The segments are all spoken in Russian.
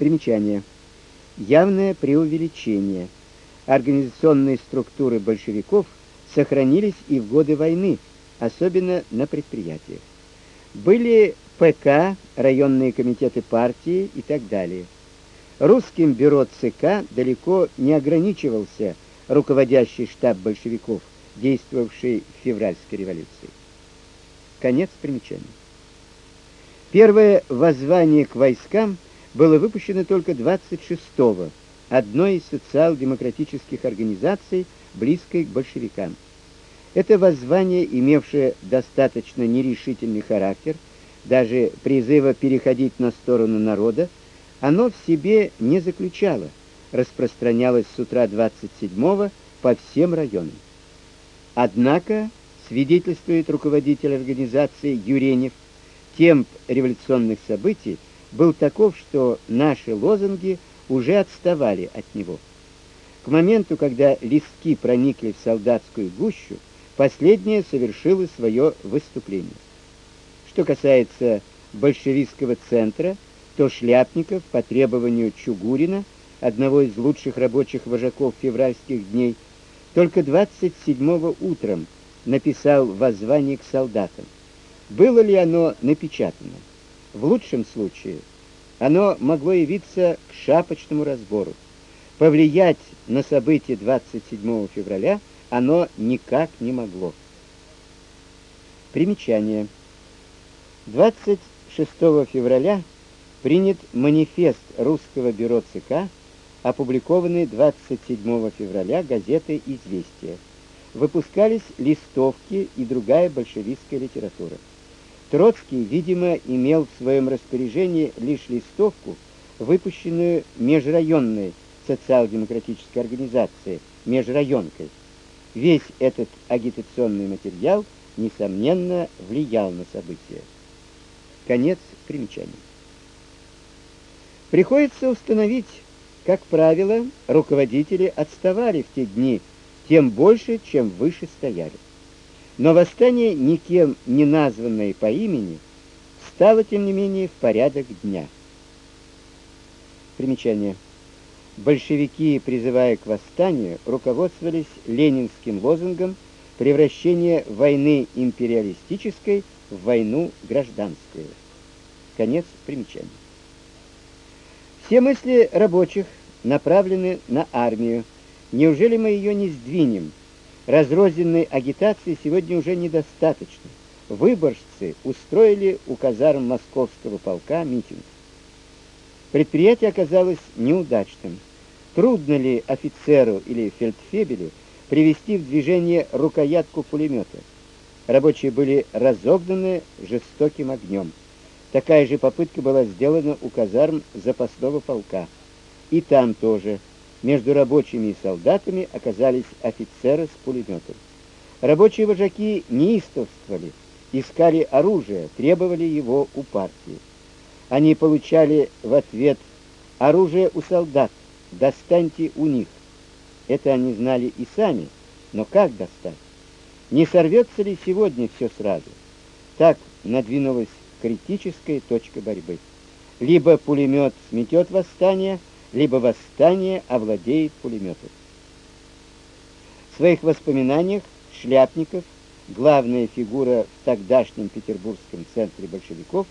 Примечание. Явное преувеличение. Организационные структуры большевиков сохранились и в годы войны, особенно на предприятиях. Были ПК, районные комитеты партии и так далее. Русским бюро ЦК далеко не ограничивался руководящий штаб большевиков, действовавший в февральской революции. Конец примечания. Первое воззвание к войскам было выпущено только 26-го одной из социал-демократических организаций, близкой к большевикам. Это воззвание, имевшее достаточно нерешительный характер, даже призыва переходить на сторону народа, оно в себе не заключало, распространялось с утра 27-го по всем районам. Однако, свидетельствует руководитель организации Юренев, темп революционных событий был таков, что наши лозунги уже отставали от него. К моменту, когда листки проникли в солдатскую гущу, последняя совершила свое выступление. Что касается большевистского центра, то Шляпников по требованию Чугурина, одного из лучших рабочих вожаков февральских дней, только 27-го утром написал воззвание к солдатам. Было ли оно напечатано? В лучшем случае оно могло явиться к шапочному разбору. Повлиять на события 27 февраля оно никак не могло. Примечание. 26 февраля принят манифест русского бюро ЦК, опубликованный 27 февраля газетой Известия. Выпускались листовки и другая большевистская литература. Троцкий, видимо, имел в своем распоряжении лишь листовку, выпущенную межрайонной социал-демократической организацией, межрайонкой. Весь этот агитационный материал несомненно влиял на события. Конец примечания. Приходится установить, как правило, руководители отставали в те дни тем больше, чем выше стояли. Но восстание, никем не названное по имени, стало, тем не менее, в порядок дня. Примечание. Большевики, призывая к восстанию, руководствовались ленинским лозунгом превращения войны империалистической в войну гражданскую. Конец примечания. Все мысли рабочих направлены на армию. Неужели мы ее не сдвинем? Разрозненной агитации сегодня уже недостаточно. Выборжцы устроили у казарм московского полка митинг. Предприятие оказалось неудачным. Трудно ли офицеру или фельдфебелю привести в движение рукоятку пулемета? Рабочие были разогнаны жестоким огнем. Такая же попытка была сделана у казарм запасного полка. И там тоже между рабочими и солдатами оказались офицеры с пулеметом. Рабочие вожаки неистовствовали, искали оружие, требовали его у партии. Они получали в ответ оружие у солдат, достаньте у них. Это они знали и сами, но как достать? Не сорвется ли сегодня все сразу? Так надвинулась критическая точка борьбы. Либо пулемет сметет восстание, либо восстание овладеет пулеметом. В своих воспоминаниях Шляпников, главная фигура в тогдашнем петербургском центре большевиков,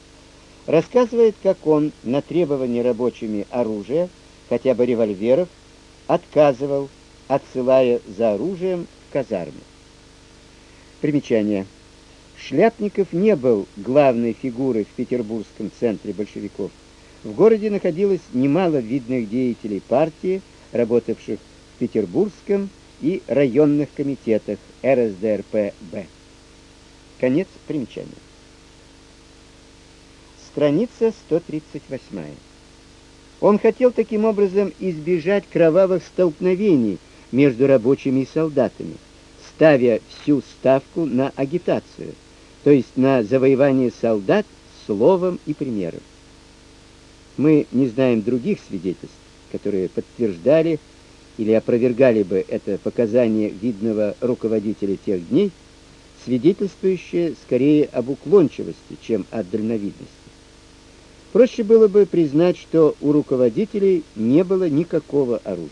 рассказывает, как он на требование рабочими оружия, хотя бы револьверов, отказывал, отсылая за оружием в казармы. Примечание. Шляпников не был главной фигурой в петербургском центре большевиков. В городе находилось немало видных деятелей партии, работавших в Петербургском и районных комитетах РСДРП-Б. Конец примечания. Страница 138. Он хотел таким образом избежать кровавых столкновений между рабочими и солдатами, ставя всю ставку на агитацию, то есть на завоевание солдат словом и примером. Мы не знаем других свидетельств, которые подтверждали или опровергали бы это показание видного руководителя тех дней, свидетельствующее скорее об уклончивости, чем о дальновидности. Проще было бы признать, что у руководителей не было никакого оружия.